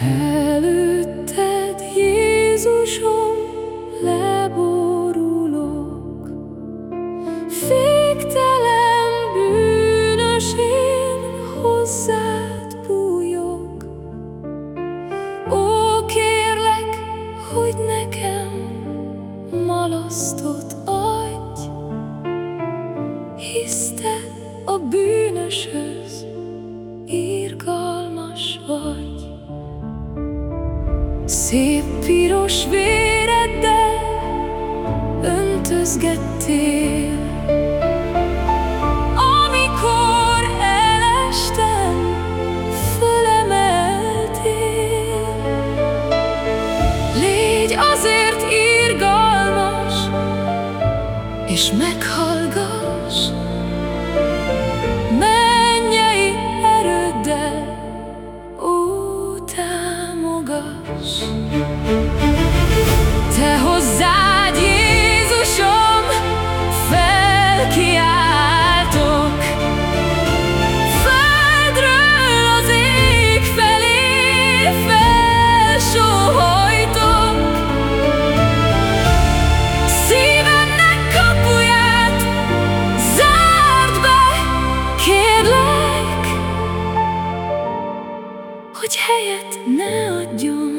Előtted, Jézusom, leborulok, Féktelen bűnös én hozzád bújok. Ó, kérlek, hogy nekem malasztot adj, Hisz te a bűnöshöz irgalmas vagy. Szép piros véreddel öntözgettél, Amikor elestem, fölemeltél. Légy azért irgalmas, és meghallgass, us. Helyet ne adjon